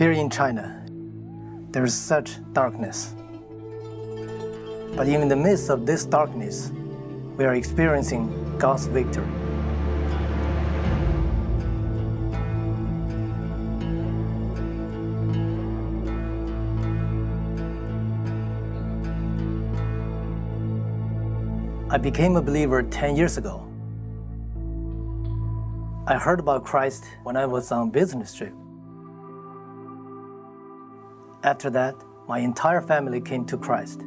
Here in China, there is such darkness. But in the midst of this darkness, we are experiencing God's victory. I became a believer 10 years ago. I heard about Christ when I was on a business trip. After that, my entire family came to Christ.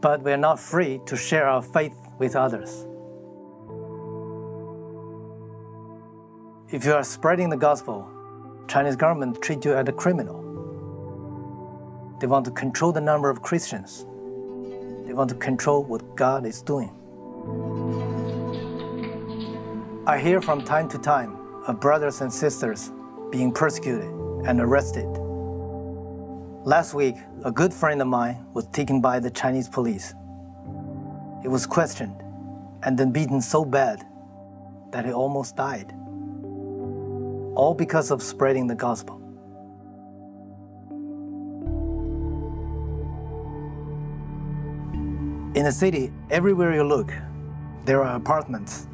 But we are not free to share our faith with others. If you are spreading the gospel, Chinese government treat you as a criminal. They want to control the number of Christians they want to control what God is doing. I hear from time to time of brothers and sisters being persecuted and arrested. Last week, a good friend of mine was taken by the Chinese police. He was questioned and then beaten so bad that he almost died. All because of spreading the gospel. In the city, everywhere you look, there are apartments.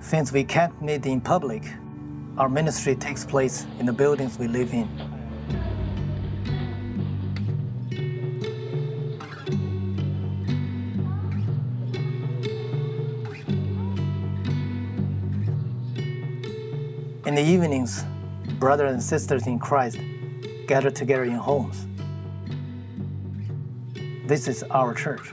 Since we can't meet in public, our ministry takes place in the buildings we live in. In the evenings, brothers and sisters in Christ gather together in homes. This is our church.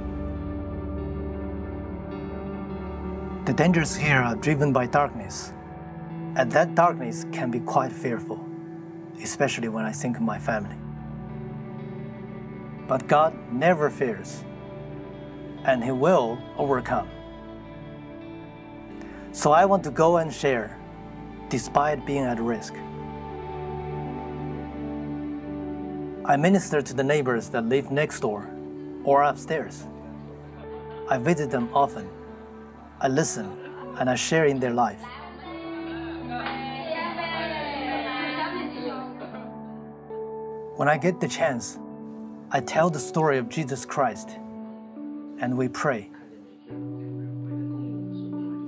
The dangers here are driven by darkness, and that darkness can be quite fearful, especially when I think of my family. But God never fears, and He will overcome. So I want to go and share, despite being at risk. I minister to the neighbors that live next door or upstairs. I visit them often I listen and I share in their life. When I get the chance, I tell the story of Jesus Christ and we pray.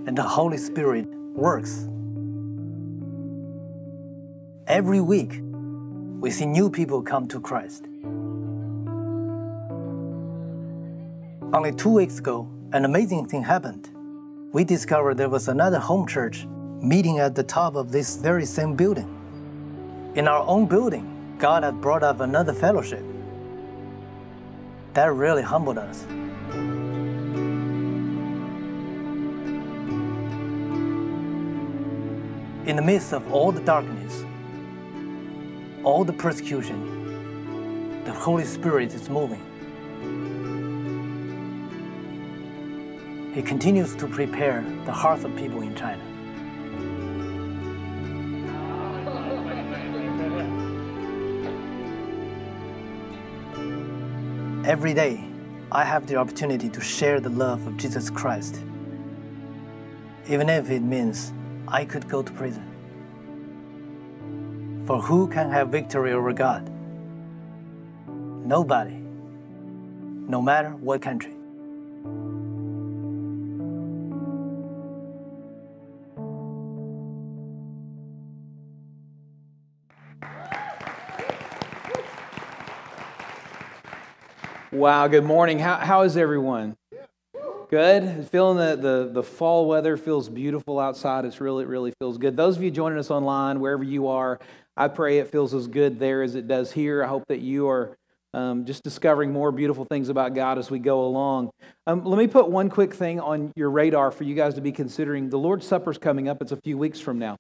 And the Holy Spirit works. Every week, we see new people come to Christ. Only two weeks ago, an amazing thing happened we discovered there was another home church meeting at the top of this very same building. In our own building, God had brought up another fellowship. That really humbled us. In the midst of all the darkness, all the persecution, the Holy Spirit is moving. He continues to prepare the hearts of people in China. Every day, I have the opportunity to share the love of Jesus Christ, even if it means I could go to prison. For who can have victory over God? Nobody, no matter what country. Wow, good morning. How, how is everyone? Good. Feeling the, the, the fall weather feels beautiful outside. It's really, really feels good. Those of you joining us online, wherever you are, I pray it feels as good there as it does here. I hope that you are um, just discovering more beautiful things about God as we go along. Um, let me put one quick thing on your radar for you guys to be considering. The Lord's Supper is coming up, it's a few weeks from now.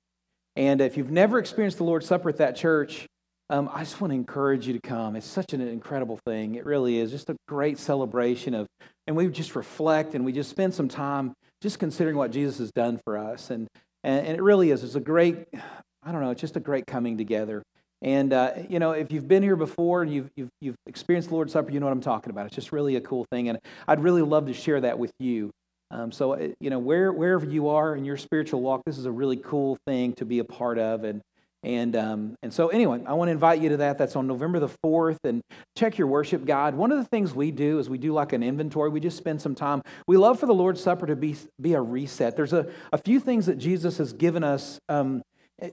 And if you've never experienced the Lord's Supper at that church, um, I just want to encourage you to come. It's such an incredible thing. It really is. Just a great celebration of, and we just reflect and we just spend some time just considering what Jesus has done for us. And, and, and it really is. It's a great, I don't know, it's just a great coming together. And, uh, you know, if you've been here before and you've, you've, you've experienced the Lord's Supper, you know what I'm talking about. It's just really a cool thing. And I'd really love to share that with you. Um, so, uh, you know, where, wherever you are in your spiritual walk, this is a really cool thing to be a part of. And, and, um, and so, anyway, I want to invite you to that. That's on November the 4th. And check your worship guide. One of the things we do is we do like an inventory. We just spend some time. We love for the Lord's Supper to be, be a reset. There's a, a few things that Jesus has given us um,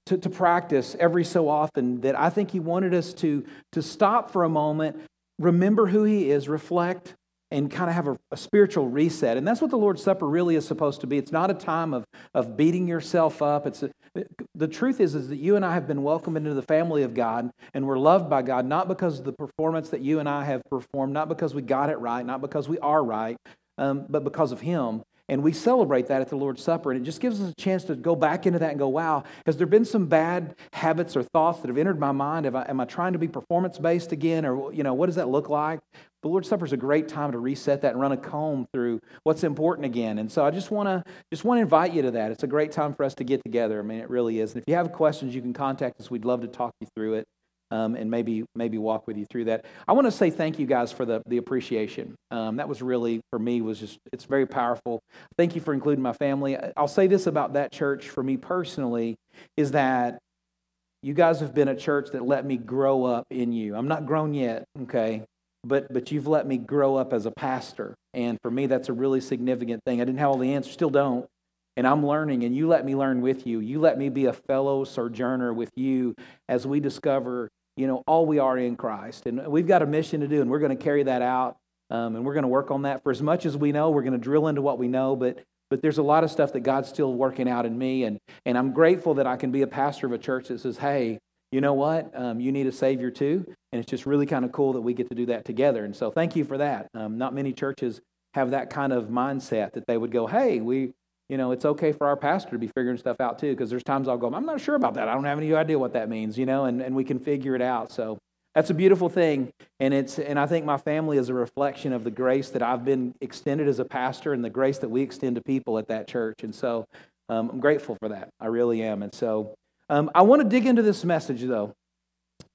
to, to practice every so often that I think He wanted us to, to stop for a moment, remember who He is, reflect, and kind of have a, a, spiritual reset. And that's what the Lord's Supper really is supposed to be. It's not a time of, of beating yourself up. It's a, the truth is, is that you and I have been welcomed into the family of God and we're loved by God, not because of the performance that you and I have performed, not because we got it right, not because we are right, um, but because of Him. And we celebrate that at the Lord's Supper. And it just gives us a chance to go back into that and go, wow, has there been some bad habits or thoughts that have entered my mind? Am I, am I trying to be performance based again? Or, you know, what does that look like? The Lord's Supper is a great time to reset that and run a comb through what's important again. And so I just want to just want to invite you to that. It's a great time for us to get together. I mean, it really is. And if you have questions, you can contact us. We'd love to talk you through it um, and maybe maybe walk with you through that. I want to say thank you guys for the the appreciation. Um, that was really for me was just it's very powerful. Thank you for including my family. I'll say this about that church for me personally is that you guys have been a church that let me grow up in you. I'm not grown yet, okay, but but you've let me grow up as a pastor, and for me that's a really significant thing. I didn't have all the answers, still don't. And I'm learning, and you let me learn with you. You let me be a fellow sojourner with you as we discover you know, all we are in Christ. And we've got a mission to do, and we're going to carry that out. Um, and we're going to work on that for as much as we know. We're going to drill into what we know, but but there's a lot of stuff that God's still working out in me, and and I'm grateful that I can be a pastor of a church that says, "Hey, you know what? Um, you need a Savior too." And it's just really kind of cool that we get to do that together. And so, thank you for that. Um, not many churches have that kind of mindset that they would go, "Hey, we you know, it's okay for our pastor to be figuring stuff out too, because there's times I'll go, I'm not sure about that. I don't have any idea what that means, you know, and, and we can figure it out. So that's a beautiful thing. And it's and I think my family is a reflection of the grace that I've been extended as a pastor and the grace that we extend to people at that church. And so um, I'm grateful for that. I really am. And so um, I want to dig into this message though.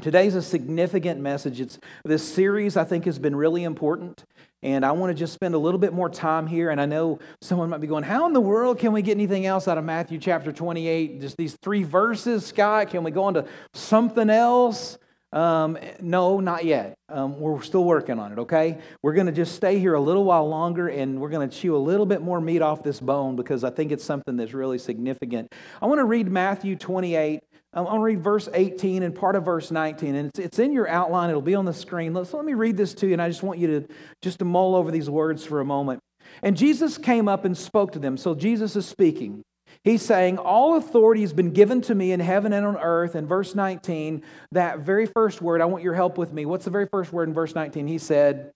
Today's a significant message. It's this series I think has been really important. And I want to just spend a little bit more time here. And I know someone might be going, How in the world can we get anything else out of Matthew chapter 28? Just these three verses, Scott? Can we go on to something else? Um, no, not yet. Um, we're still working on it, okay? We're going to just stay here a little while longer and we're going to chew a little bit more meat off this bone because I think it's something that's really significant. I want to read Matthew 28 I'm to read verse 18 and part of verse 19, and it's, it's in your outline. It'll be on the screen. So let me read this to you, and I just want you to just to mull over these words for a moment. And Jesus came up and spoke to them. So Jesus is speaking. He's saying, All authority has been given to me in heaven and on earth. In verse 19, that very first word, I want your help with me. What's the very first word in verse 19? He said,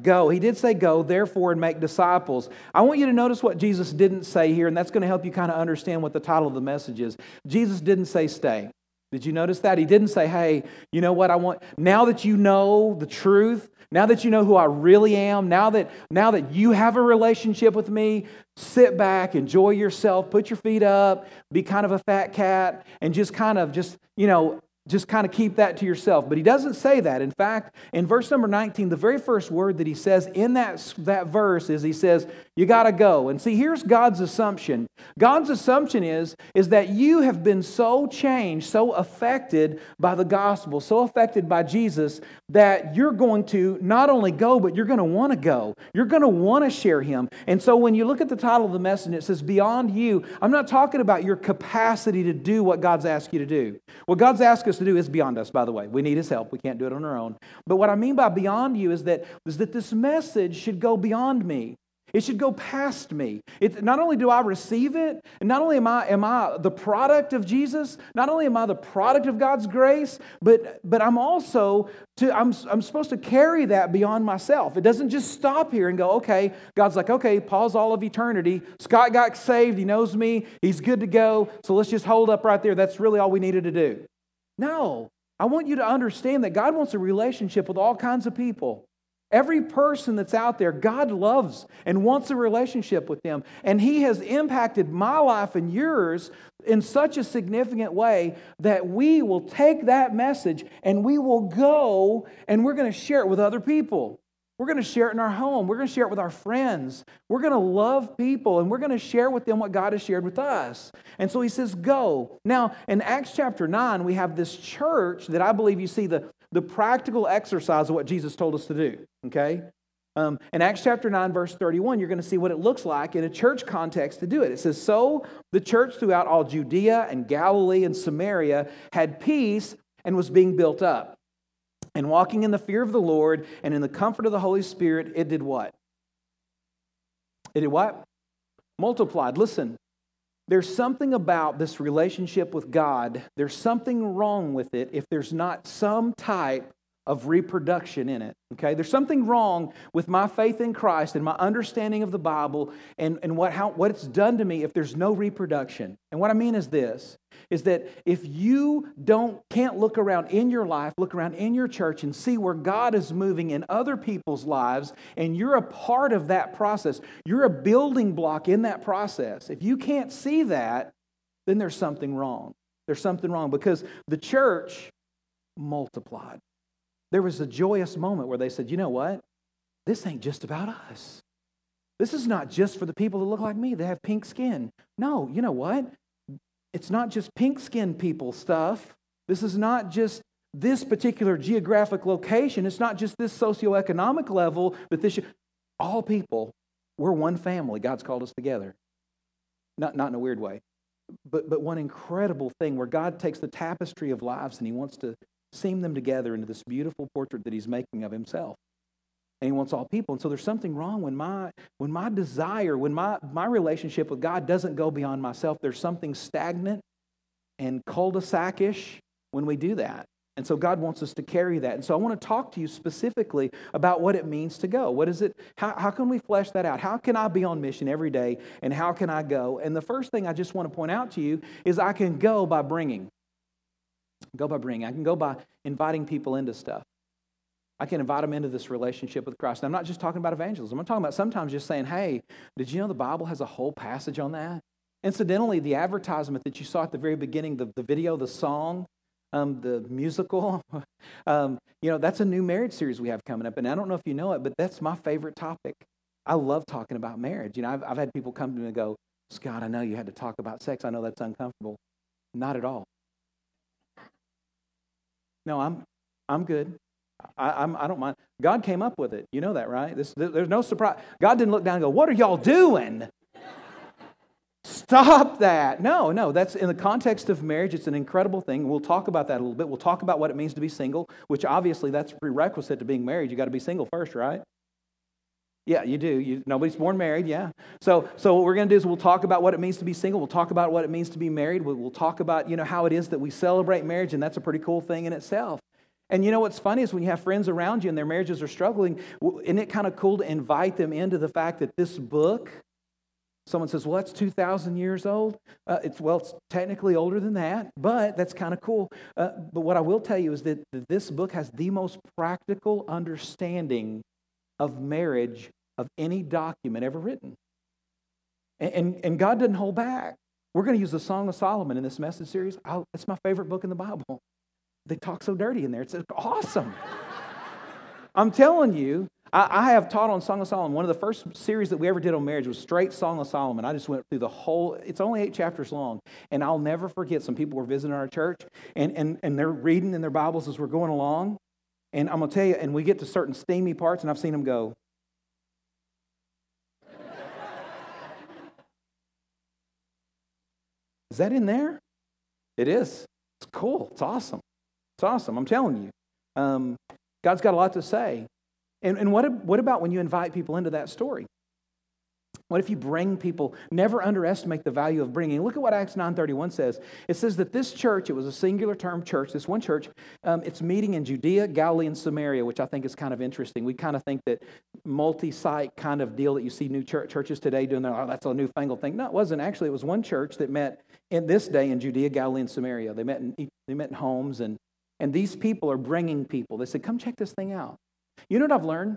Go. He did say go, therefore, and make disciples. I want you to notice what Jesus didn't say here, and that's going to help you kind of understand what the title of the message is. Jesus didn't say stay. Did you notice that? He didn't say, hey, you know what I want? Now that you know the truth, now that you know who I really am, now that, now that you have a relationship with me, sit back, enjoy yourself, put your feet up, be kind of a fat cat, and just kind of just, you know, just kind of keep that to yourself. But he doesn't say that. In fact, in verse number 19, the very first word that he says in that, that verse is he says, You got to go. And see, here's God's assumption. God's assumption is, is that you have been so changed, so affected by the gospel, so affected by Jesus, that you're going to not only go, but you're going to want to go. You're going to want to share him. And so when you look at the title of the message, it says, Beyond you, I'm not talking about your capacity to do what God's asked you to do. What God's asked us to do is beyond us, by the way. We need his help. We can't do it on our own. But what I mean by beyond you is that, is that this message should go beyond me. It should go past me. It, not only do I receive it, and not only am I, am I the product of Jesus, not only am I the product of God's grace, but, but I'm also to, I'm, I'm supposed to carry that beyond myself. It doesn't just stop here and go, okay, God's like, okay, pause all of eternity. Scott got saved. He knows me. He's good to go. So let's just hold up right there. That's really all we needed to do. No, I want you to understand that God wants a relationship with all kinds of people. Every person that's out there, God loves and wants a relationship with them. And He has impacted my life and yours in such a significant way that we will take that message and we will go and we're going to share it with other people. We're going to share it in our home. We're going to share it with our friends. We're going to love people and we're going to share with them what God has shared with us. And so he says, Go. Now, in Acts chapter 9, we have this church that I believe you see the, the practical exercise of what Jesus told us to do. Okay? Um, in Acts chapter 9, verse 31, you're going to see what it looks like in a church context to do it. It says, So the church throughout all Judea and Galilee and Samaria had peace and was being built up. And walking in the fear of the Lord and in the comfort of the Holy Spirit, it did what? It did what? Multiplied. Listen, there's something about this relationship with God, there's something wrong with it if there's not some type of reproduction in it. Okay? There's something wrong with my faith in Christ and my understanding of the Bible and, and what, how, what it's done to me if there's no reproduction. And what I mean is this is that if you don't can't look around in your life, look around in your church and see where God is moving in other people's lives, and you're a part of that process, you're a building block in that process. If you can't see that, then there's something wrong. There's something wrong because the church multiplied. There was a joyous moment where they said, you know what? This ain't just about us. This is not just for the people that look like me, they have pink skin. No, you know what? It's not just pink skinned people stuff. This is not just this particular geographic location. It's not just this socioeconomic level that this all people, we're one family. God's called us together. Not, not in a weird way, but, but one incredible thing where God takes the tapestry of lives and He wants to seam them together into this beautiful portrait that he's making of himself. And he wants all people. And so there's something wrong when my when my desire, when my, my relationship with God doesn't go beyond myself. There's something stagnant and cul-de-sac-ish when we do that. And so God wants us to carry that. And so I want to talk to you specifically about what it means to go. What is it? How, how can we flesh that out? How can I be on mission every day? And how can I go? And the first thing I just want to point out to you is I can go by bringing go by bringing. I can go by inviting people into stuff. I can invite them into this relationship with Christ. And I'm not just talking about evangelism. I'm talking about sometimes just saying, hey, did you know the Bible has a whole passage on that? Incidentally, the advertisement that you saw at the very beginning, the, the video, the song, um, the musical, um, you know, that's a new marriage series we have coming up. And I don't know if you know it, but that's my favorite topic. I love talking about marriage. You know, I've, I've had people come to me and go, Scott, I know you had to talk about sex. I know that's uncomfortable. Not at all. No, I'm, I'm good. I, I'm, I don't mind. God came up with it. You know that, right? This, there's no surprise. God didn't look down and go, What are y'all doing? Stop that. No, no, that's in the context of marriage. It's an incredible thing. We'll talk about that a little bit. We'll talk about what it means to be single, which obviously that's prerequisite to being married. You got to be single first, right? Yeah, you do. You, nobody's born married, yeah. So, so what we're going to do is we'll talk about what it means to be single. We'll talk about what it means to be married. We'll, we'll talk about, you know, how it is that we celebrate marriage, and that's a pretty cool thing in itself. And you know what's funny is when you have friends around you and their marriages are struggling, isn't it kind of cool to invite them into the fact that this book, someone says, well, that's 2,000 years old. Uh, it's, well, it's technically older than that, but that's kind of cool. Uh, but what I will tell you is that, this book has the most practical understanding of marriage of any document ever written. And, and, and God doesn't hold back. We're going to use the Song of Solomon in this message series. I'll, it's my favorite book in the Bible. They talk so dirty in there. It's awesome. I'm telling you, I, I, have taught on Song of Solomon. One of the first series that we ever did on marriage was straight Song of Solomon. I just went through the whole, it's only eight chapters long. And I'll never forget some people were visiting our church and, and, and they're reading in their Bibles as we're going along. And I'm going to tell you, and we get to certain steamy parts, and I've seen them go, Is that in there? It is. It's cool. It's awesome. It's awesome. I'm telling you. Um, God's got a lot to say. And, and what, what about when you invite people into that story? What if you bring people? Never underestimate the value of bringing. Look at what Acts 9.31 says. It says that this church, it was a singular term church, this one church, um, it's meeting in Judea, Galilee, and Samaria, which I think is kind of interesting. We kind of think that multi-site kind of deal that you see new church, churches today doing, oh, that's a newfangled thing. No, it wasn't. Actually, it was one church that met in this day in Judea, Galilee, and Samaria. They met in, they met in homes and And these people are bringing people. They said, Come check this thing out. You know what I've learned?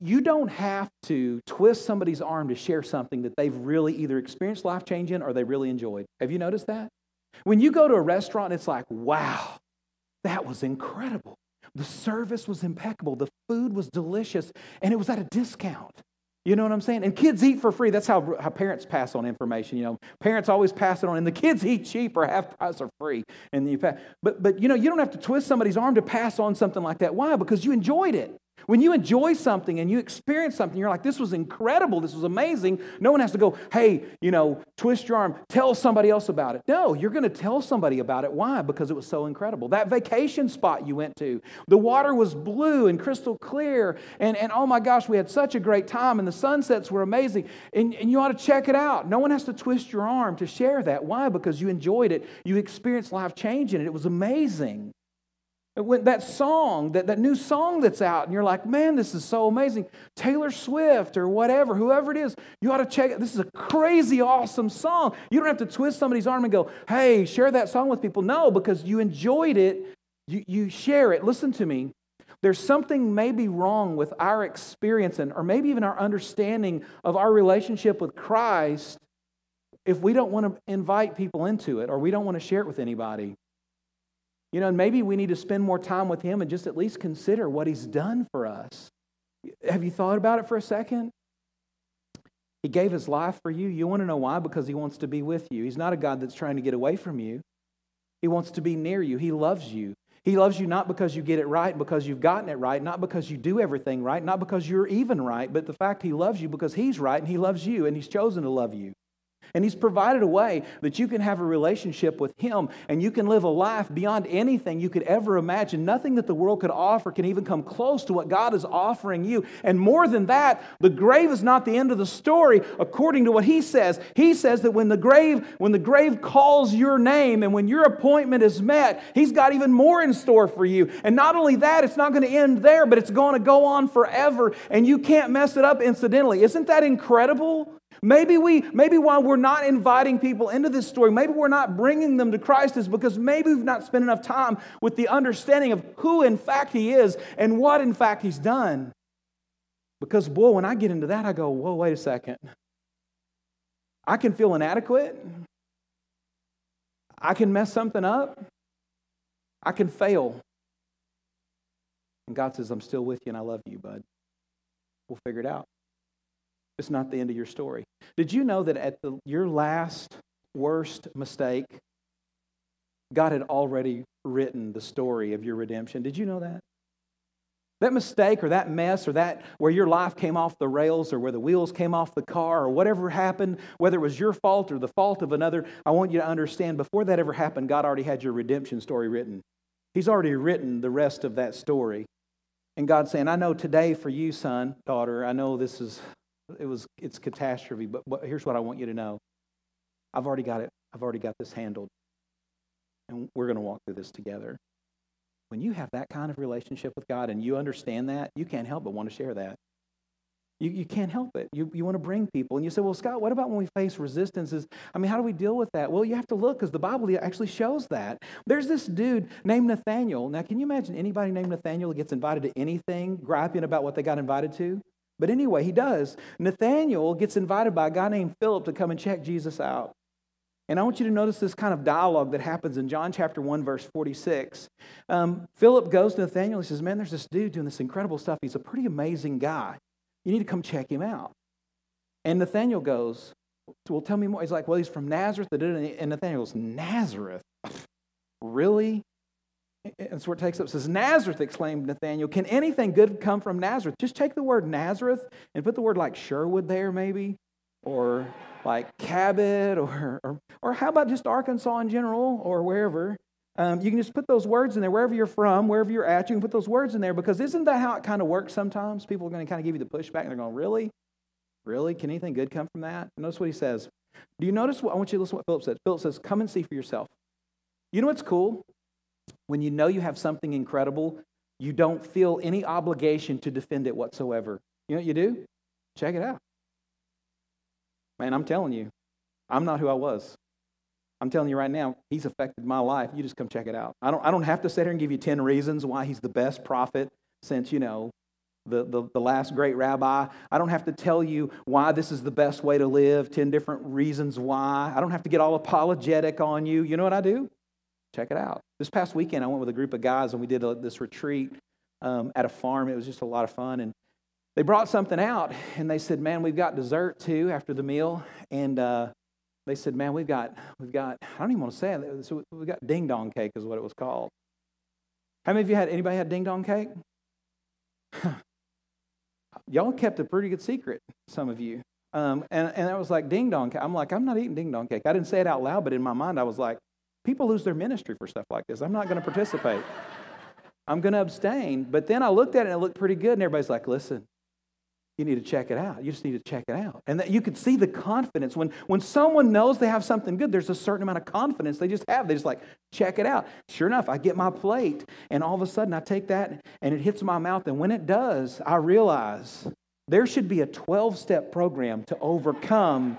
You don't have to twist somebody's arm to share something that they've really either experienced life changing or they really enjoyed. Have you noticed that? When you go to a restaurant, it's like, wow, that was incredible. The service was impeccable. The food was delicious, and it was at a discount. You know what I'm saying? And kids eat for free. That's how, how parents pass on information. You know, parents always pass it on, and the kids eat cheap or half price or free. And you pass. But but you know, you don't have to twist somebody's arm to pass on something like that. Why? Because you enjoyed it. When you enjoy something and you experience something, you're like, this was incredible, this was amazing. No one has to go, hey, you know, twist your arm, tell somebody else about it. No, you're going to tell somebody about it. Why? Because it was so incredible. That vacation spot you went to, the water was blue and crystal clear, and, and oh my gosh, we had such a great time, and the sunsets were amazing, and, and you ought to check it out. No one has to twist your arm to share that. Why? Because you enjoyed it, you experienced life change in it. It was amazing. When that song, that, that new song that's out, and you're like, man, this is so amazing. Taylor Swift or whatever, whoever it is, you ought to check it. This is a crazy, awesome song. You don't have to twist somebody's arm and go, hey, share that song with people. No, because you enjoyed it, you, you share it. Listen to me. There's something maybe wrong with our experience and, or maybe even our understanding of our relationship with Christ if we don't want to invite people into it or we don't want to share it with anybody. You know, and maybe we need to spend more time with Him and just at least consider what He's done for us. Have you thought about it for a second? He gave His life for you. You want to know why? Because He wants to be with you. He's not a God that's trying to get away from you, He wants to be near you. He loves you. He loves you not because you get it right, because you've gotten it right, not because you do everything right, not because you're even right, but the fact He loves you because He's right and He loves you and He's chosen to love you. And He's provided a way that you can have a relationship with Him and you can live a life beyond anything you could ever imagine. Nothing that the world could offer can even come close to what God is offering you. And more than that, the grave is not the end of the story according to what He says. He says that when the grave, when the grave calls your name and when your appointment is met, He's got even more in store for you. And not only that, it's not going to end there, but it's going to go on forever and you can't mess it up incidentally. Isn't that incredible? Maybe we, maybe while we're not inviting people into this story, maybe we're not bringing them to Christ is because maybe we've not spent enough time with the understanding of who in fact He is and what in fact He's done. Because boy, when I get into that, I go, whoa, wait a second. I can feel inadequate. I can mess something up. I can fail. And God says, I'm still with you and I love you, bud. We'll figure it out. It's not the end of your story. Did you know that at the, your last worst mistake, God had already written the story of your redemption? Did you know that? That mistake or that mess or that where your life came off the rails or where the wheels came off the car or whatever happened, whether it was your fault or the fault of another, I want you to understand before that ever happened, God already had your redemption story written. He's already written the rest of that story. And God's saying, I know today for you, son, daughter, I know this is it was it's catastrophe, but, but here's what I want you to know. I've already got it. I've already got this handled. And we're going to walk through this together. When you have that kind of relationship with God and you understand that, you can't help but want to share that. You, you can't help it. You, you want to bring people. And you say, well, Scott, what about when we face resistances? I mean, how do we deal with that? Well, you have to look because the Bible actually shows that. There's this dude named Nathaniel. Now, can you imagine anybody named Nathaniel that gets invited to anything, griping about what they got invited to? But anyway, he does. Nathaniel gets invited by a guy named Philip to come and check Jesus out. And I want you to notice this kind of dialogue that happens in John chapter 1, verse 46. Um, Philip goes to Nathaniel. He says, Man, there's this dude doing this incredible stuff. He's a pretty amazing guy. You need to come check him out. And Nathaniel goes, Well, tell me more. He's like, Well, he's from Nazareth. And Nathaniel goes, Nazareth? really? That's where it takes up. Says, Nazareth, exclaimed Nathanael. Can anything good come from Nazareth? Just take the word Nazareth and put the word like Sherwood there, maybe, or like Cabot, or, or, or how about just Arkansas in general, or wherever. Um, you can just put those words in there, wherever you're from, wherever you're at, you can put those words in there because isn't that how it kind of works sometimes? People are going to kind of give you the pushback and they're going, Really? Really? Can anything good come from that? notice what he says. Do you notice what I want you to listen to what Philip says? Philip says, Come and see for yourself. You know what's cool? When you know you have something incredible, you don't feel any obligation to defend it whatsoever. You know what you do? Check it out. Man, I'm telling you, I'm not who I was. I'm telling you right now, he's affected my life. You just come check it out. I don't, I don't have to sit here and give you 10 reasons why he's the best prophet since, you know, the, the, the last great rabbi. I don't have to tell you why this is the best way to live, 10 different reasons why. I don't have to get all apologetic on you. You know what I do? Check it out. This past weekend, I went with a group of guys and we did a, this retreat um, at a farm. It was just a lot of fun. And they brought something out and they said, Man, we've got dessert too after the meal. And uh, they said, Man, we've got, we've got, I don't even want to say it. So we got ding dong cake, is what it was called. How many of you had, anybody had ding dong cake? y'all kept a pretty good secret, some of you. Um, and, and I was like, ding dong cake. I'm like, I'm not eating ding dong cake. I didn't say it out loud, but in my mind, I was like, people lose their ministry for stuff like this. I'm not going to participate. I'm going to abstain. But then I looked at it and it looked pretty good. And everybody's like, listen, you need to check it out. You just need to check it out. And that you could see the confidence. When, when someone knows they have something good, there's a certain amount of confidence they just have. They just like, check it out. Sure enough, I get my plate, and all of a sudden I take that and it hits my mouth. And when it does, I realize there should be a 12 step program to overcome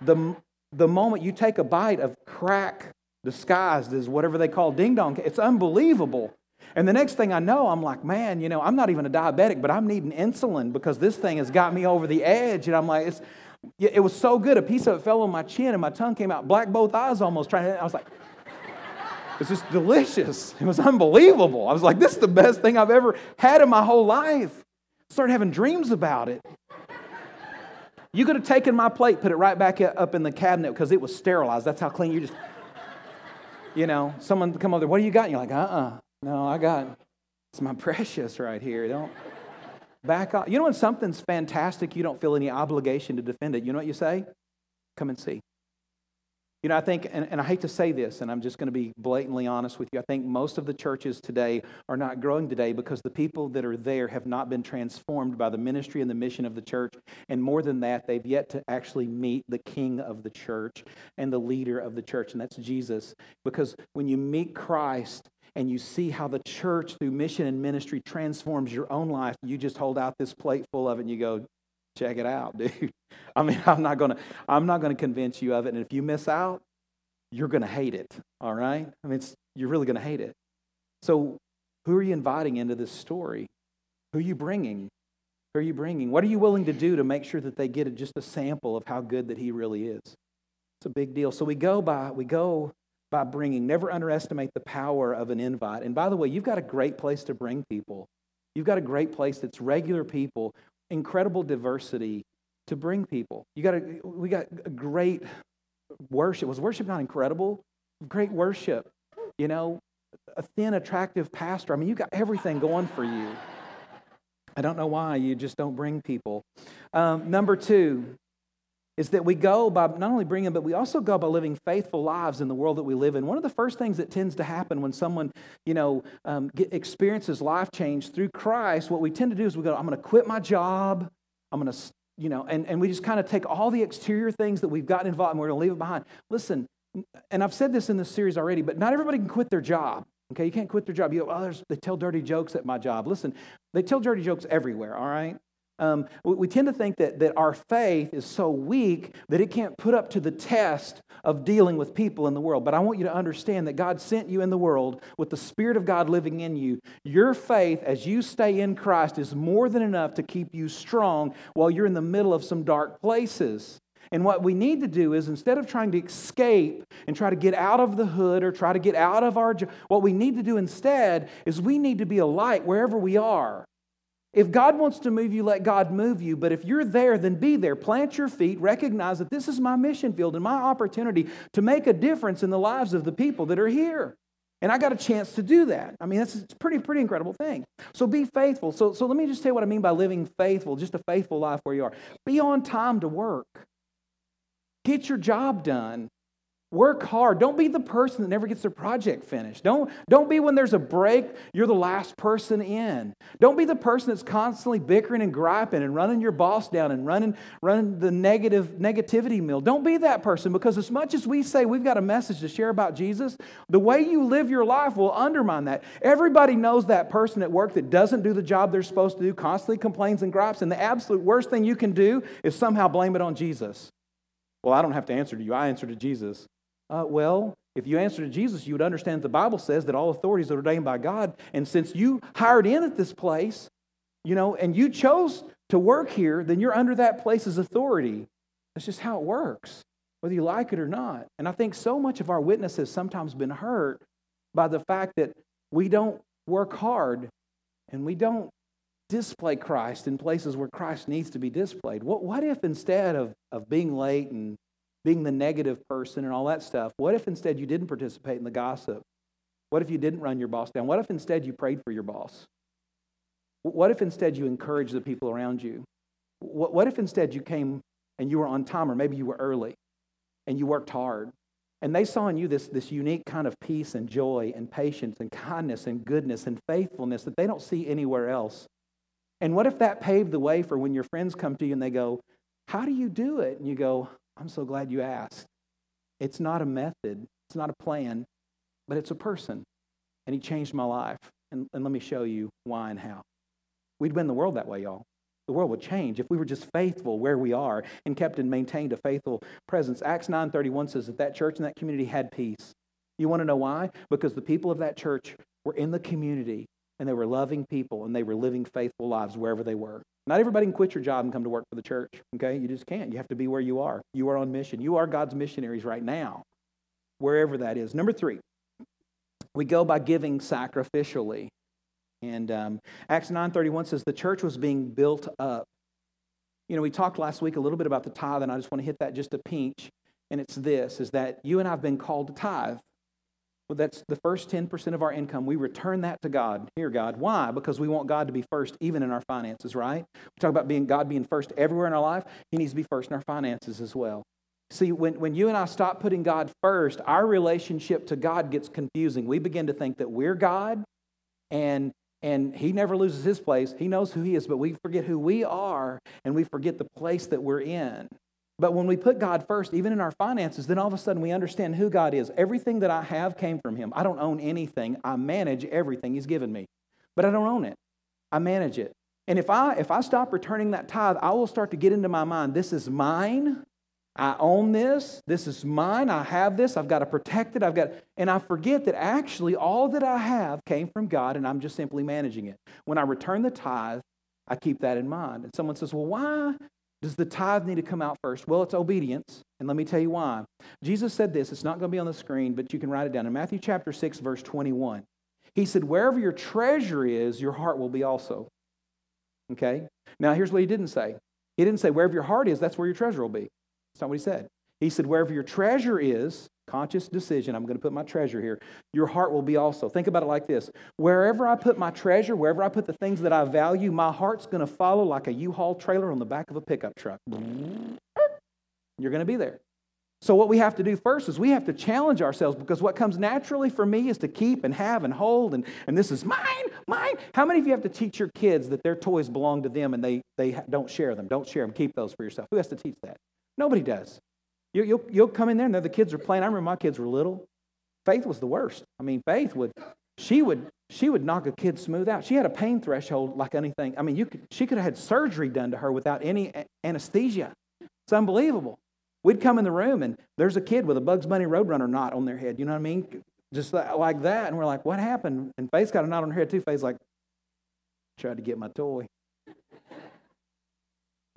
the, the moment you take a bite of crack disguised as whatever they call ding dong. It's unbelievable. And the next thing I know, I'm like, man, you know, I'm not even a diabetic, but I'm needing insulin because this thing has got me over the edge. And I'm like, it's, it was so good. A piece of it fell on my chin and my tongue came out black both eyes almost trying to, I was like, it's just delicious. It was unbelievable. I was like, this is the best thing I've ever had in my whole life. Started having dreams about it. You could have taken my plate, put it right back up in the cabinet because it was sterilized. That's how clean you just, you know, someone come over there, what do you got? And you're like, uh uh no, I got it's my precious right here. Don't back off. You know when something's fantastic, you don't feel any obligation to defend it. You know what you say? Come and see. You know, I think, and, and I hate to say this, and I'm just going to be blatantly honest with you. I think most of the churches today are not growing today because the people that are there have not been transformed by the ministry and the mission of the church. And more than that, they've yet to actually meet the king of the church and the leader of the church, and that's Jesus. Because when you meet Christ, and you see how the church through mission and ministry transforms your own life, you just hold out this plate full of it and you go, check it out, dude. I mean, I'm not gonna, I'm not gonna convince you of it. And if you miss out, you're gonna hate it. All right? I mean, you're really gonna hate it. So, who are you inviting into this story? Who are you bringing? Who are you bringing? What are you willing to do to make sure that they get just a sample of how good that He really is? It's a big deal. So we go by, we go by bringing. Never underestimate the power of an invite. And by the way, you've got a great place to bring people. You've got a great place that's regular people, incredible diversity to bring people. You got a, we got a great worship. Was worship not incredible? Great worship. You know, a thin, attractive pastor. I mean, you got everything going for you. I don't know why you just don't bring people. Um, number two, is that we go by not only bringing, but we also go by living faithful lives in the world that we live in. One of the first things that tends to happen when someone, you know, um, get, experiences life change through Christ, what we tend to do is we go, I'm going to quit my job. I'm going to, you know, and, and we just kind of take all the exterior things that we've gotten involved and we're going to leave it behind. Listen, and I've said this in this series already, but not everybody can quit their job. Okay, you can't quit their job. You go, oh, they tell dirty jokes at my job. Listen, they tell dirty jokes everywhere, all right? Um, we tend to think that, that our faith is so weak that it can't put up to the test of dealing with people in the world. But I want you to understand that God sent you in the world with the Spirit of God living in you. Your faith, as you stay in Christ, is more than enough to keep you strong while you're in the middle of some dark places. And what we need to do is instead of trying to escape and try to get out of the hood or try to get out of our, what we need to do instead is we need to be a light wherever we are. If God wants to move you, let God move you. But if you're there, then be there. Plant your feet. Recognize that this is my mission field and my opportunity to make a difference in the lives of the people that are here. And I got a chance to do that. I mean, that's a pretty, pretty incredible thing. So be faithful. So, so let me just tell you what I mean by living faithful, just a faithful life where you are. Be on time to work. Get your job done. Work hard. Don't be the person that never gets their project finished. Don't, don't be when there's a break, you're the last person in. Don't be the person that's constantly bickering and griping and running your boss down and running, running the negative negativity mill. Don't be that person because as much as we say we've got a message to share about Jesus, the way you live your life will undermine that. Everybody knows that person at work that doesn't do the job they're supposed to do, constantly complains and gripes, and the absolute worst thing you can do is somehow blame it on Jesus. Well, I don't have to answer to you. I answer to Jesus. Uh, well, if you answer to Jesus, you would understand the Bible says that all authorities are ordained by God. And since you hired in at this place, you know, and you chose to work here, then you're under that place's authority. That's just how it works, whether you like it or not. And I think so much of our witness has sometimes been hurt by the fact that we don't work hard and we don't display Christ in places where Christ needs to be displayed. What, what if instead of, of being late and being the negative person and all that stuff, what if instead you didn't participate in the gossip? What if you didn't run your boss down? What if instead you prayed for your boss? What if instead you encouraged the people around you? What, what if instead you came and you were on time, or maybe you were early and you worked hard? And they saw in you this, this unique kind of peace and joy and patience and kindness and goodness and faithfulness that they don't see anywhere else. And what if that paved the way for when your friends come to you and they go, How do you do it? And you go, I'm so glad you asked. It's not a method, it's not a plan, but it's a person. And he changed my life. And, and let me show you why and how. We'd win the world that way, y'all. The world would change if we were just faithful where we are and kept and maintained a faithful presence. Acts 9:31 says that that church and that community had peace. You want to know why? Because the people of that church were in the community and they were loving people and they were living faithful lives wherever they were. Not everybody can quit your job and come to work for the church, okay? You just can't. You have to be where you are. You are on mission. You are God's missionaries right now, wherever that is. Number three, we go by giving sacrificially. And um, Acts 9.31 says the church was being built up. You know, we talked last week a little bit about the tithe, and I just want to hit that just a pinch. And it's this, is that you and I have been called to tithe. Well, that's the first 10% of our income. We return that to God. Here, God. Why? Because we want God to be first, even in our finances, right? We talk about being God being first everywhere in our life. He needs to be first in our finances as well. See, when, when you and I stop putting God first, our relationship to God gets confusing. We begin to think that we're God and and he never loses his place. He knows who he is, but we forget who we are and we forget the place that we're in. But when we put God first, even in our finances, then all of a sudden we understand who God is. Everything that I have came from Him. I don't own anything. I manage everything He's given me, but I don't own it. I manage it. And if I if I stop returning that tithe, I will start to get into my mind. This is mine. I own this. This is mine. I have this. I've got to protect it. I've got, and I forget that actually all that I have came from God, and I'm just simply managing it. When I return the tithe, I keep that in mind. And someone says, "Well, why does the tithe need to come out first? Well, it's obedience. And let me tell you why. Jesus said this. It's not going to be on the screen, but you can write it down. In Matthew chapter 6, verse 21, he said, Wherever your treasure is, your heart will be also. Okay? Now, here's what he didn't say. He didn't say, Wherever your heart is, that's where your treasure will be. That's not what he said. He said, Wherever your treasure is, conscious decision, I'm going to put my treasure here, your heart will be also. Think about it like this wherever I put my treasure, wherever I put the things that I value, my heart's going to follow like a U Haul trailer on the back of a pickup truck. You're going to be there. So, what we have to do first is we have to challenge ourselves because what comes naturally for me is to keep and have and hold, and, and this is mine, mine. How many of you have to teach your kids that their toys belong to them and they, they don't share them? Don't share them, keep those for yourself. Who has to teach that? Nobody does. You, will you'll, you'll come in there and the kids are playing. I remember my kids were little. Faith was the worst. I mean, Faith would, she would, she would knock a kid smooth out. She had a pain threshold like anything. I mean, you could, she could have had surgery done to her without any anesthesia. It's unbelievable. We'd come in the room and there's a kid with a Bugs Bunny Roadrunner knot on their head. You know what I mean? Just like that. And we're like, what happened? And Faith's got a knot on her head too. Faith's like, tried to get my toy.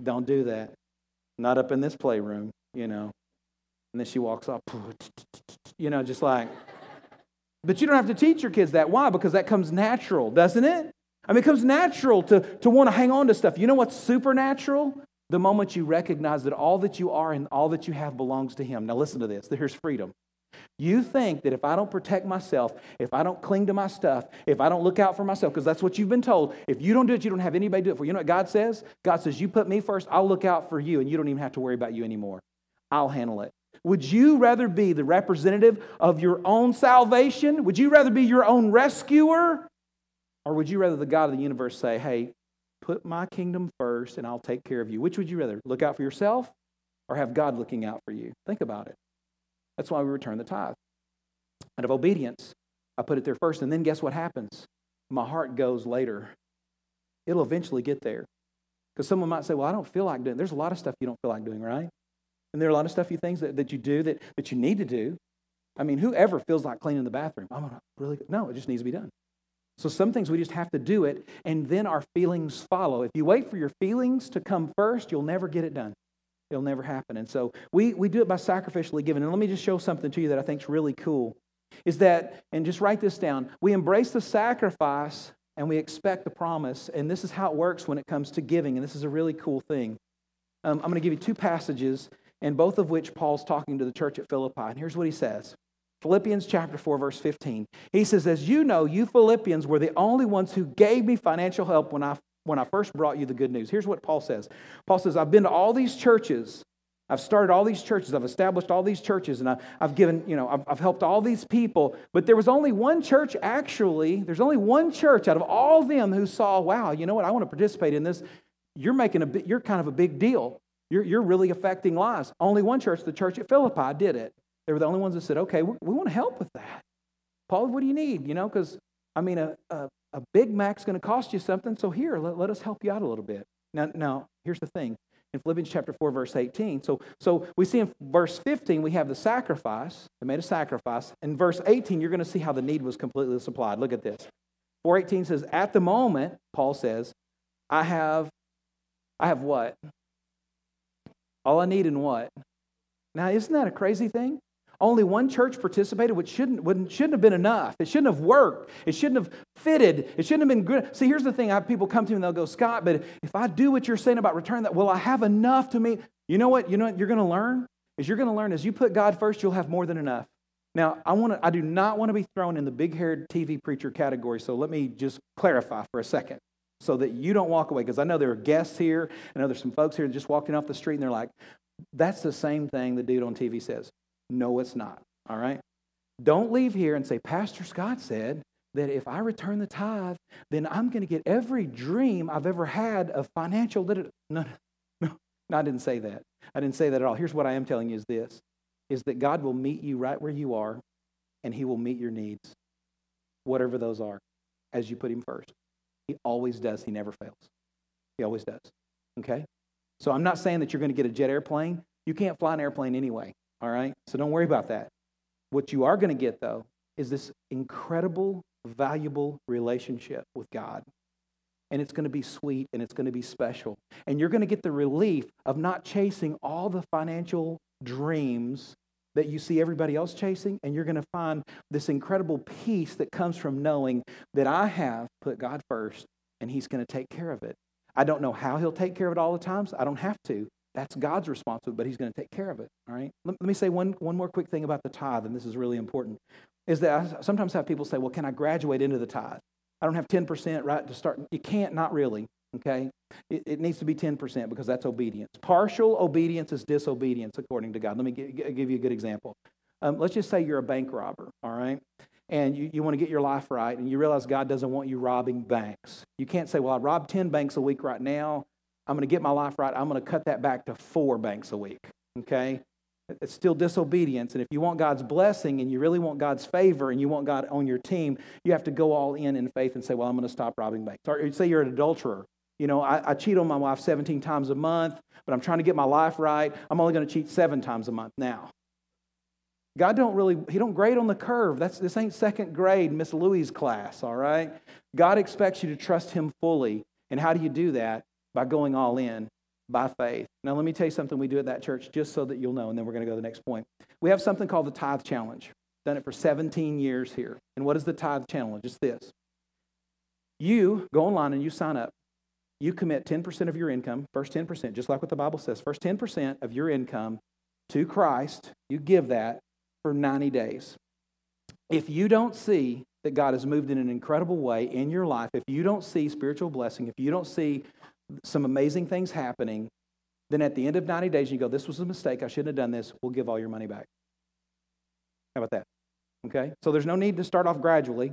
Don't do that. Not up in this playroom, you know. And then she walks off, you know, just like. But you don't have to teach your kids that. Why? Because that comes natural, doesn't it? I mean, it comes natural to, to want to hang on to stuff. You know what's supernatural? The moment you recognize that all that you are and all that you have belongs to Him. Now, listen to this. Here's freedom. You think that if I don't protect myself, if I don't cling to my stuff, if I don't look out for myself, because that's what you've been told, if you don't do it, you don't have anybody do it for you. You know what God says? God says, You put me first, I'll look out for you, and you don't even have to worry about you anymore. I'll handle it. Would you rather be the representative of your own salvation? Would you rather be your own rescuer? Or would you rather the God of the universe say, hey, put my kingdom first and I'll take care of you? Which would you rather? Look out for yourself or have God looking out for you? Think about it. That's why we return the tithe. Out of obedience, I put it there first, and then guess what happens? My heart goes later. It'll eventually get there. Because someone might say, Well, I don't feel like doing it. There's a lot of stuff you don't feel like doing, right? And there are a lot of stuffy things that, that you do that, that you need to do. I mean, whoever feels like cleaning the bathroom? I'm gonna really no, it just needs to be done. So some things we just have to do it, and then our feelings follow. If you wait for your feelings to come first, you'll never get it done. It'll never happen. And so we, we do it by sacrificially giving. And let me just show something to you that I think is really cool. Is that, and just write this down, we embrace the sacrifice and we expect the promise. And this is how it works when it comes to giving. And this is a really cool thing. Um, I'm going to give you two passages, and both of which Paul's talking to the church at Philippi. And here's what he says Philippians chapter 4, verse 15. He says, As you know, you Philippians were the only ones who gave me financial help when I, when I first brought you the good news. Here's what Paul says Paul says, I've been to all these churches. I've started all these churches. I've established all these churches, and I, have given, you know, I've, I've helped all these people. But there was only one church, actually, there's only one church out of all of them who saw, wow, you know what, I want to participate in this. You're making a, bit, you're kind of a big deal. You're, you're really affecting lives. Only one church, the church at Philippi, did it. They were the only ones that said, okay, we, we want to help with that. Paul, what do you need? You know, because, I mean, a, a, a, Big Mac's going to cost you something, so here, let, let us help you out a little bit. Now, now, here's the thing. In Philippians chapter 4, verse 18, so, so we see in verse 15, we have the sacrifice. They made a sacrifice. In verse 18, you're going to see how the need was completely supplied. Look at this. 418 says, At the moment, Paul says, I have, I have what? All I need in what? Now, isn't that a crazy thing? Only one church participated, which shouldn't, wouldn't shouldn't have been enough. It shouldn't have worked. It shouldn't have fitted. It shouldn't have been good. See, here's the thing. I have people come to me and they'll go, Scott, but if I do what you're saying about return that, will I have enough to me? You know what? You know what you're going to learn? Is you're going to learn as you put God first, you'll have more than enough. Now, I, want to, I do not want to be thrown in the big haired TV preacher category, so let me just clarify for a second so that you don't walk away. Because I know there are guests here, I know there's some folks here just walking off the street and they're like, that's the same thing the dude on TV says. No, it's not. All right? Don't leave here and say, Pastor Scott said that if I return the tithe, then I'm going to get every dream I've ever had of financial. No, no, no, I didn't say that. I didn't say that at all. Here's what I am telling you is this is that God will meet you right where you are and he will meet your needs, whatever those are, as you put him first. He always does. He never fails. He always does. Okay? So I'm not saying that you're going to get a jet airplane. You can't fly an airplane anyway. All right? So don't worry about that. What you are going to get, though, is this incredible, valuable relationship with God. And it's going to be sweet and it's going to be special. And you're going to get the relief of not chasing all the financial dreams that you see everybody else chasing. And you're going to find this incredible peace that comes from knowing that I have put God first and He's going to take care of it. I don't know how He'll take care of it all the times. I don't have to. That's God's responsibility, but He's going to take care of it. All right. Let, let me say one, one more quick thing about the tithe, and this is really important. Is that I sometimes have people say, "Well, can I graduate into the tithe? I don't have ten percent right to start." You can't. Not really. Okay. It, it, needs to be ten percent because that's obedience. Partial obedience is disobedience according to God. Let me give, give you a good example. Um, let's just say you're a bank robber. All right and you, you want to get your life right, and you realize God doesn't want you robbing banks. You can't say, Well, I rob 10 banks a week right now. I'm going to get my life right. I'm going to cut that back to four banks a week. Okay? It's still disobedience. And if you want God's blessing and you really want God's favor and you want God on your team, you have to go all in in faith and say, Well, I'm going to stop robbing banks. Or say you're an adulterer. You know, I, I cheat on my wife 17 times a month, but I'm trying to get my life right. I'm only going to cheat seven times a month now. God don't really, He don't grade on the curve. That's this ain't second grade Miss Louise class, all right? God expects you to trust Him fully. And how do you do that? by going all in by faith. Now, let me tell you something we do at that church just so that you'll know, and then we're going to go to the next point. We have something called the Tithe Challenge. Done it for 17 years here. And what is the Tithe Challenge? It's this you go online and you sign up. You commit 10% of your income, first 10%, just like what the Bible says, first 10% of your income to Christ. You give that for 90 days. If you don't see that God has moved in an incredible way in your life, if you don't see spiritual blessing, if you don't see some amazing things happening. Then at the end of 90 days, you go, This was a mistake. I shouldn't have done this. We'll give all your money back. How about that? Okay? So there's no need to start off gradually.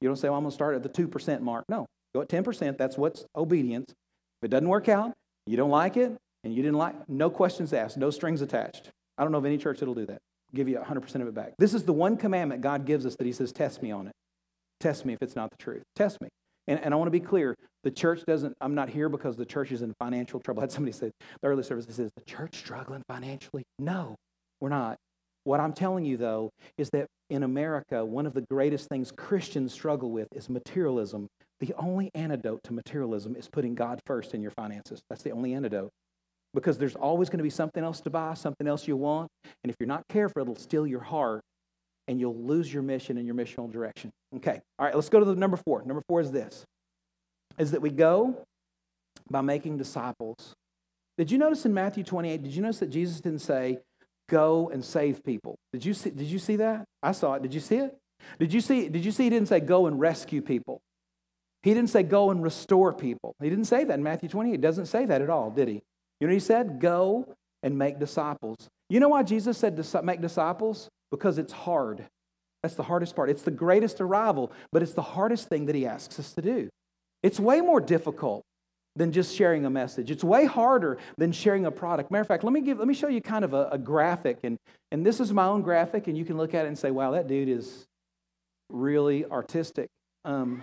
You don't say, Well, I'm going to start at the 2% mark. No, go at 10%. That's what's obedience. If it doesn't work out, you don't like it, and you didn't like no questions asked, no strings attached. I don't know of any church that'll do that. Give you 100% of it back. This is the one commandment God gives us that He says, Test me on it. Test me if it's not the truth. Test me. And, and I want to be clear the church doesn't, I'm not here because the church is in financial trouble. I had somebody say, the early service says, the church struggling financially? No, we're not. What I'm telling you, though, is that in America, one of the greatest things Christians struggle with is materialism. The only antidote to materialism is putting God first in your finances. That's the only antidote. Because there's always going to be something else to buy, something else you want. And if you're not careful, it'll steal your heart and you'll lose your mission and your missional direction. Okay, all right, let's go to the number four. Number four is this is that we go by making disciples. Did you notice in Matthew 28, did you notice that Jesus didn't say, go and save people? Did you see, did you see that? I saw it. Did you see it? Did you see, did you see he didn't say go and rescue people? He didn't say go and restore people. He didn't say that in Matthew 28. He doesn't say that at all, did he? You know he said? Go and make disciples. You know why Jesus said make disciples? Because it's hard. That's the hardest part. It's the greatest arrival, but it's the hardest thing that he asks us to do. It's way more difficult than just sharing a message. It's way harder than sharing a product. Matter of fact, let me give let me show you kind of a, a graphic, and, and this is my own graphic, and you can look at it and say, wow, that dude is really artistic. Um,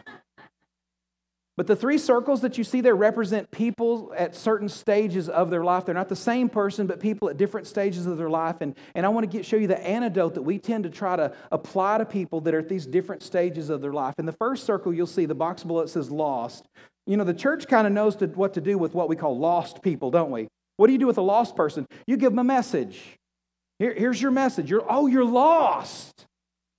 but the three circles that you see there represent people at certain stages of their life. They're not the same person, but people at different stages of their life. And, and I want to get, show you the antidote that we tend to try to apply to people that are at these different stages of their life. In the first circle, you'll see the box it says lost. You know, the church kind of knows to, what to do with what we call lost people, don't we? What do you do with a lost person? You give them a message. Here, here's your message. You're, oh, you're lost.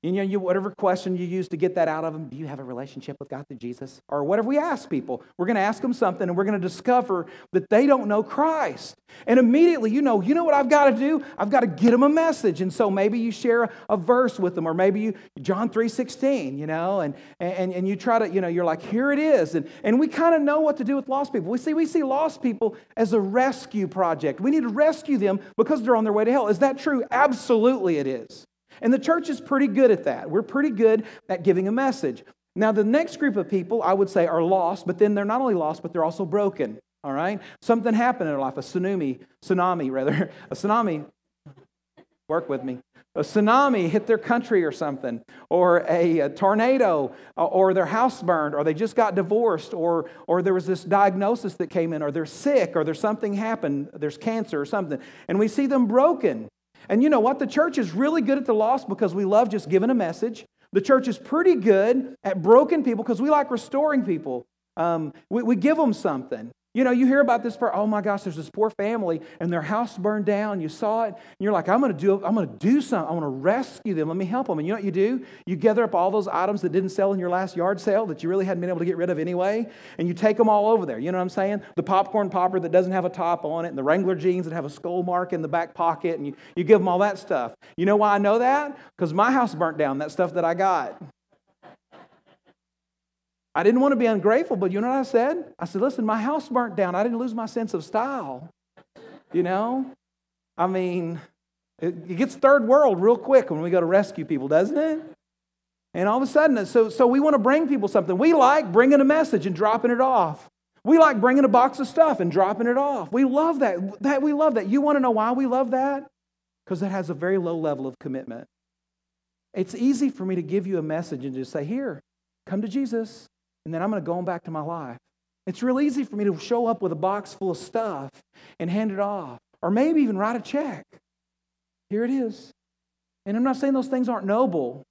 You know, you, whatever question you use to get that out of them, do you have a relationship with God through Jesus? Or whatever we ask people, we're going to ask them something and we're going to discover that they don't know Christ. And immediately, you know, you know what I've got to do? I've got to get them a message. And so maybe you share a, a verse with them, or maybe you, John 3.16, you know, and, and, and you try to, you know, you're like, here it is. And, and we kind of know what to do with lost people. We see, we see lost people as a rescue project. We need to rescue them because they're on their way to hell. Is that true? Absolutely it is. And the church is pretty good at that. We're pretty good at giving a message. Now, the next group of people, I would say, are lost, but then they're not only lost, but they're also broken. All right? Something happened in their life, a tsunami, tsunami rather, a tsunami, work with me. A tsunami hit their country or something, or a, a tornado, uh, or their house burned, or they just got divorced, or, or there was this diagnosis that came in, or they're sick, or there's something happened, there's cancer or something. And we see them broken. And you know what? The church is really good at the lost because we love just giving a message. The church is pretty good at broken people because we like restoring people. Um, we, we give them something. You know, you hear about this oh my gosh, there's this poor family and their house burned down. You saw it, and you're like, I'm gonna do I'm gonna do something. I want to rescue them. Let me help them. And you know what you do? You gather up all those items that didn't sell in your last yard sale that you really hadn't been able to get rid of anyway, and you take them all over there. You know what I'm saying? The popcorn popper that doesn't have a top on it, and the Wrangler jeans that have a skull mark in the back pocket, and you, you give them all that stuff. You know why I know that? Because my house burnt down, that stuff that I got. I didn't want to be ungrateful, but you know what I said? I said, listen, my house burnt down. I didn't lose my sense of style. You know? I mean, it, gets third world real quick when we go to rescue people, doesn't it? And all of a sudden, so, so we want to bring people something. We like bringing a message and dropping it off. We like bringing a box of stuff and dropping it off. We love that. that we love that. You want to know why we love that? Because it has a very low level of commitment. It's easy for me to give you a message and just say, here, come to Jesus and then I'm going to go on back to my life. It's real easy for me to show up with a box full of stuff and hand it off, or maybe even write a check. Here it is. And I'm not saying those things aren't noble,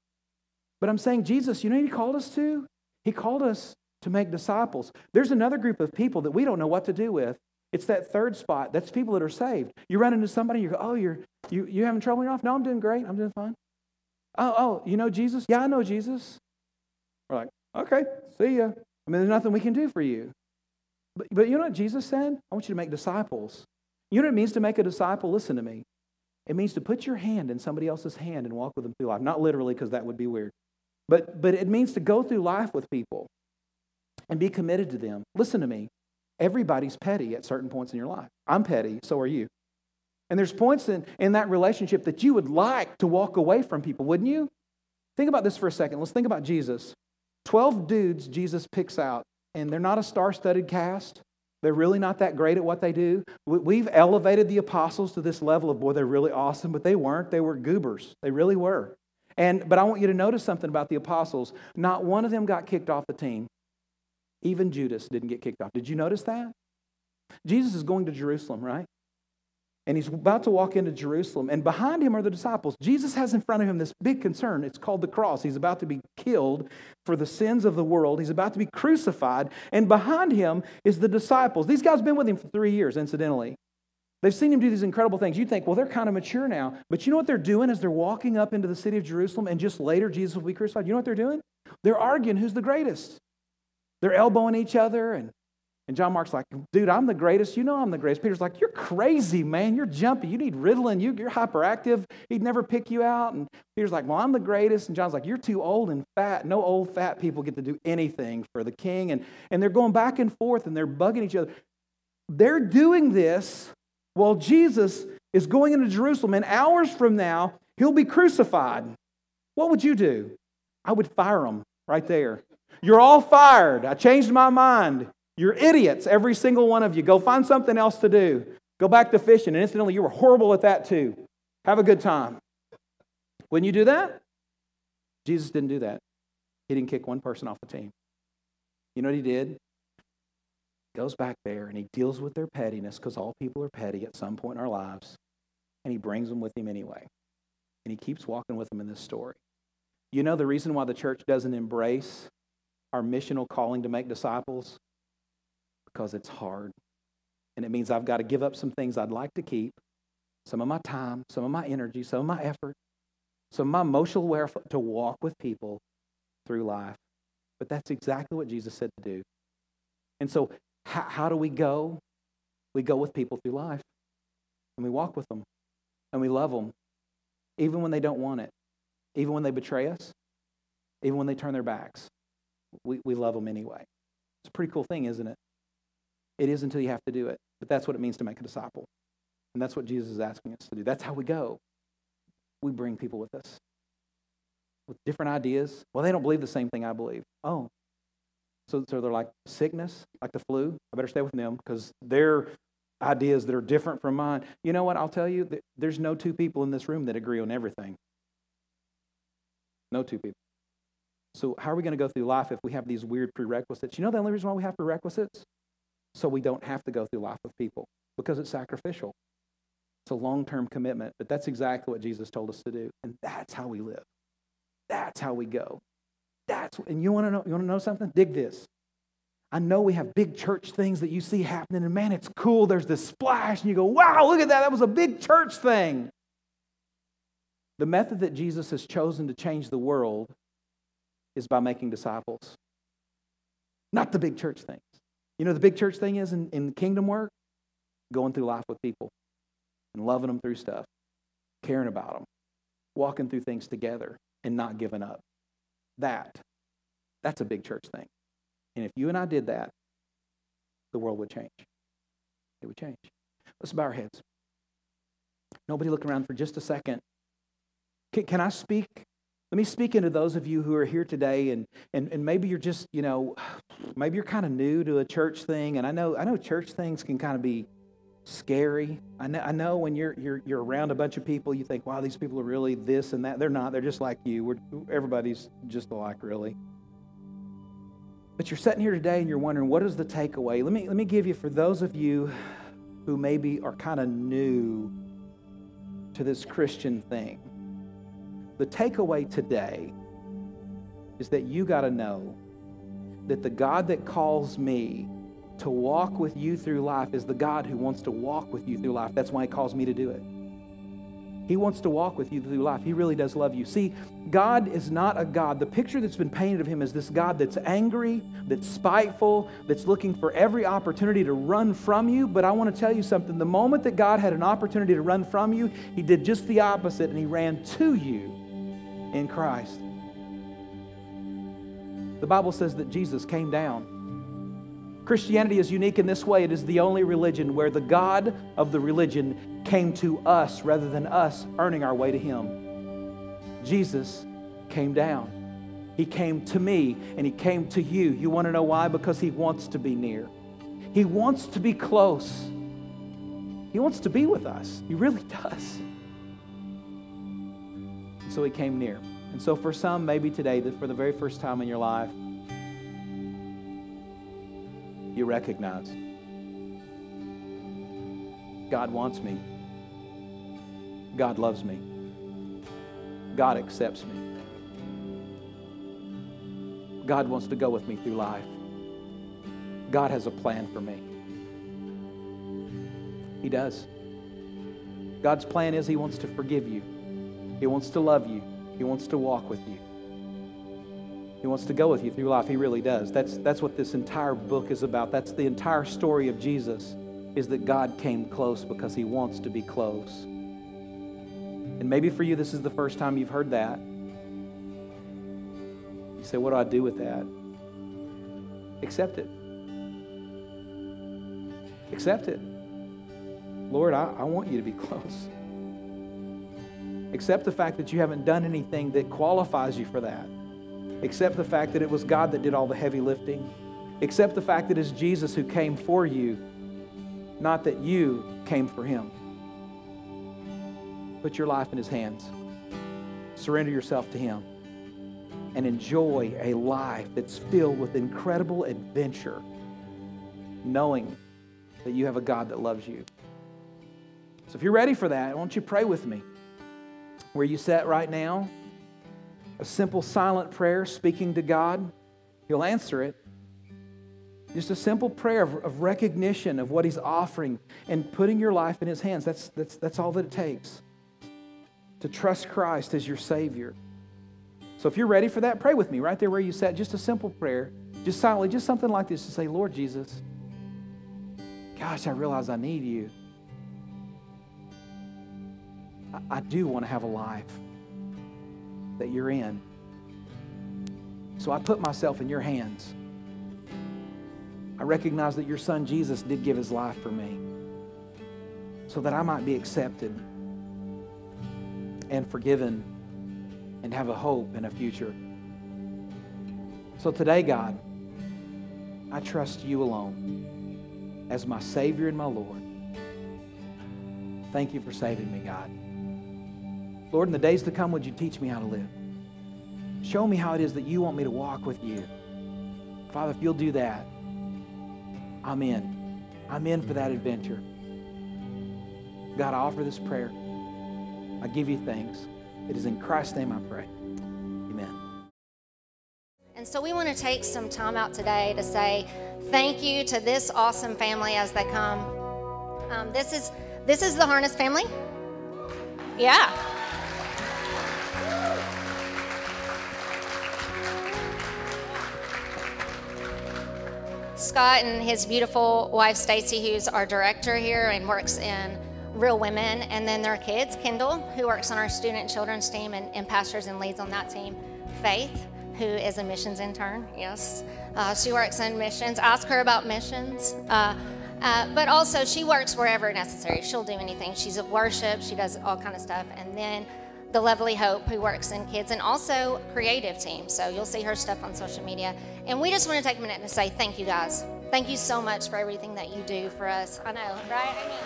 but I'm saying, Jesus, you know what He called us to? He called us to make disciples. There's another group of people that we don't know what to do with. It's that third spot. That's people that are saved. You run into somebody, you go, oh, you're you you having trouble life? No, I'm doing great. I'm doing fine. Oh, oh, you know Jesus? Yeah, I know Jesus. We're like, Okay, see ya. I mean, there's nothing we can do for you. But, but you know what Jesus said? I want you to make disciples. You know what it means to make a disciple? Listen to me. It means to put your hand in somebody else's hand and walk with them through life. Not literally, because that would be weird. But, but it means to go through life with people and be committed to them. Listen to me. Everybody's petty at certain points in your life. I'm petty, so are you. And there's points in, in that relationship that you would like to walk away from people, wouldn't you? Think about this for a second. Let's think about Jesus. 12 dudes Jesus picks out, and they're not a star studded cast. They're really not that great at what they do. We've elevated the apostles to this level of, boy, they're really awesome, but they weren't. They were goobers. They really were. And, but I want you to notice something about the apostles. Not one of them got kicked off the team. Even Judas didn't get kicked off. Did you notice that? Jesus is going to Jerusalem, right? And he's about to walk into Jerusalem, and behind him are the disciples. Jesus has in front of him this big concern. It's called the cross. He's about to be killed for the sins of the world, he's about to be crucified, and behind him is the disciples. These guys have been with him for three years, incidentally. They've seen him do these incredible things. You think, well, they're kind of mature now. But you know what they're doing as they're walking up into the city of Jerusalem and just later Jesus will be crucified? You know what they're doing? They're arguing who's the greatest. They're elbowing each other and and John Mark's like, dude, I'm the greatest. You know I'm the greatest. Peter's like, you're crazy, man. You're jumpy. You need Ritalin. You, you're hyperactive. He'd never pick you out. And Peter's like, well, I'm the greatest. And John's like, you're too old and fat. No old fat people get to do anything for the king. And, and they're going back and forth and they're bugging each other. They're doing this while Jesus is going into Jerusalem. And hours from now, he'll be crucified. What would you do? I would fire him right there. You're all fired. I changed my mind. You're idiots, every single one of you. Go find something else to do. Go back to fishing. And incidentally, you were horrible at that too. Have a good time. When you do that, Jesus didn't do that. He didn't kick one person off the team. You know what he did? He goes back there and he deals with their pettiness because all people are petty at some point in our lives. And he brings them with him anyway. And he keeps walking with them in this story. You know the reason why the church doesn't embrace our missional calling to make disciples? Because it's hard. And it means I've got to give up some things I'd like to keep some of my time, some of my energy, some of my effort, some of my emotional aware to walk with people through life. But that's exactly what Jesus said to do. And so, how, how do we go? We go with people through life, and we walk with them, and we love them, even when they don't want it, even when they betray us, even when they turn their backs. We, we love them anyway. It's a pretty cool thing, isn't it? It is until you have to do it. But that's what it means to make a disciple. And that's what Jesus is asking us to do. That's how we go. We bring people with us with different ideas. Well, they don't believe the same thing I believe. Oh. So, so they're like sickness, like the flu. I better stay with them because their ideas that are different from mine. You know what? I'll tell you, there's no two people in this room that agree on everything. No two people. So, how are we going to go through life if we have these weird prerequisites? You know the only reason why we have prerequisites? So we don't have to go through life with people because it's sacrificial. It's a long term commitment, but that's exactly what Jesus told us to do. And that's how we live. That's how we go. That's and you want to know you want to know something? Dig this. I know we have big church things that you see happening, and man, it's cool. There's this splash, and you go, wow, look at that. That was a big church thing. The method that Jesus has chosen to change the world is by making disciples, not the big church things. You know, the big church thing is in, in kingdom work, going through life with people and loving them through stuff, caring about them, walking through things together and not giving up. That, that's a big church thing. And if you and I did that, the world would change. It would change. Let's bow our heads. Nobody look around for just a second. Can, can I speak let me speak into those of you who are here today and, and, and maybe you're just, you know, maybe you're kind of new to a church thing. And I know, I know church things can kind of be scary. I know, I know when you're, you're, you're around a bunch of people, you think, wow, these people are really this and that. They're not. They're just like you. We're, everybody's just alike, really. But you're sitting here today and you're wondering, what is the takeaway? Let me, let me give you, for those of you who maybe are kind of new to this Christian thing, the takeaway today is that you got to know that the God that calls me to walk with you through life is the God who wants to walk with you through life. That's why He calls me to do it. He wants to walk with you through life. He really does love you. See, God is not a God. The picture that's been painted of Him is this God that's angry, that's spiteful, that's looking for every opportunity to run from you. But I want to tell you something. The moment that God had an opportunity to run from you, He did just the opposite and He ran to you in Christ. The Bible says that Jesus came down. Christianity is unique in this way it is the only religion where the God of the religion came to us rather than us earning our way to Him. Jesus came down. He came to me and He came to you. You want to know why? Because He wants to be near, He wants to be close. He wants to be with us. He really does so he came near. And so, for some, maybe today, for the very first time in your life, you recognize God wants me. God loves me. God accepts me. God wants to go with me through life. God has a plan for me. He does. God's plan is He wants to forgive you, He wants to love you, He wants to walk with you. He wants to go with you through life. He really does. That's, that's what this entire book is about. That's the entire story of Jesus, is that God came close because He wants to be close. And maybe for you, this is the first time you've heard that. You say, What do I do with that? Accept it. Accept it. Lord, I, I want you to be close. Accept the fact that you haven't done anything that qualifies you for that. Accept the fact that it was God that did all the heavy lifting. Accept the fact that it's Jesus who came for you, not that you came for him. Put your life in his hands. Surrender yourself to him and enjoy a life that's filled with incredible adventure, knowing that you have a God that loves you. So if you're ready for that, I want you to pray with me. Where you sat right now, a simple silent prayer speaking to God, He'll answer it. Just a simple prayer of, of, recognition of what He's offering and putting your life in His hands. That's, that's, that's all that it takes to trust Christ as your Savior. So if you're ready for that, pray with me right there where you sat. Just a simple prayer, just silently, just something like this to say, Lord Jesus, gosh, I realize I need you. I, I do want to have a life that you're in. So I put myself in your hands. I recognize that your son Jesus did give his life for me so that I might be accepted and forgiven and have a hope and a future. So today, God, I trust you alone as my Savior and my Lord. Thank you for saving me, God. Lord, in the days to come, would you teach me how to live? Show me how it is that you want me to walk with you. Father, if you'll do that, I'm in. I'm in for that adventure. God, I offer this prayer. I give you thanks. It is in Christ's name I pray. Amen. And so we want to take some time out today to say thank you to this awesome family as they come. Um, this is this is the Harness family. Yeah. Scott and his beautiful wife Stacy, who's our director here and works in Real Women, and then their kids, Kendall, who works on our student children's team and, and pastors and leads on that team, Faith, who is a missions intern, yes. Uh, she works in missions. Ask her about missions. Uh, uh, but also, she works wherever necessary. She'll do anything. She's at worship. She does all kind of stuff. And then the lovely Hope, who works in kids and also creative team. So you'll see her stuff on social media. And we just want to take a minute to say thank you, guys. Thank you so much for everything that you do for us. I know, right? I mean,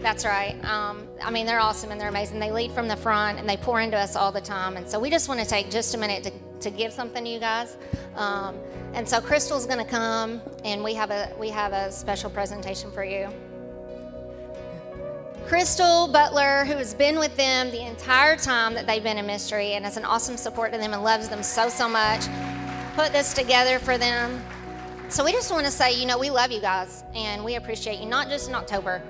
That's right. Um, I mean, they're awesome and they're amazing. They lead from the front and they pour into us all the time. And so we just want to take just a minute to, to give something to you guys. Um, and so Crystal's going to come and we have a we have a special presentation for you. Crystal Butler, who has been with them the entire time that they've been in mystery and is an awesome support to them and loves them so, so much, put this together for them. So we just want to say, you know, we love you guys and we appreciate you, not just in October,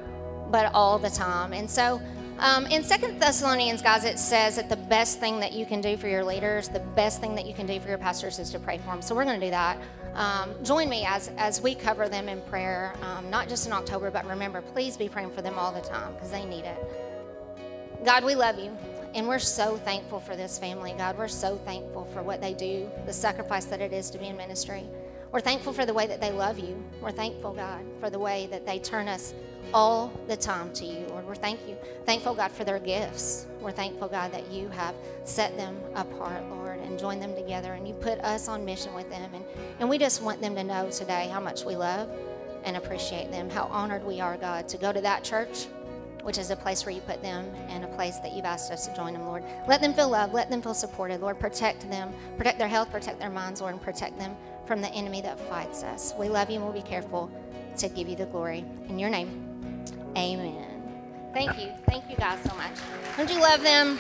but all the time. And so um, in Second Thessalonians, guys, it says that the best thing that you can do for your leaders, the best thing that you can do for your pastors is to pray for them. So we're going to do that. Um, join me as, as we cover them in prayer, um, not just in October, but remember, please be praying for them all the time because they need it. God, we love you. And we're so thankful for this family, God. We're so thankful for what they do, the sacrifice that it is to be in ministry. We're thankful for the way that they love you. We're thankful, God, for the way that they turn us all the time to you, Lord. We're thank you. Thankful, God, for their gifts. We're thankful, God, that you have set them apart, Lord, and joined them together, and you put us on mission with them. And, and we just want them to know today how much we love and appreciate them, how honored we are, God, to go to that church, which is a place where you put them and a place that you've asked us to join them, Lord. Let them feel loved. Let them feel supported, Lord. Protect them. Protect their health, protect their minds, Lord, and protect them from the enemy that fights us. We love you and we'll be careful to give you the glory. In your name, amen. Thank you. Thank you guys so much. Don't you love them?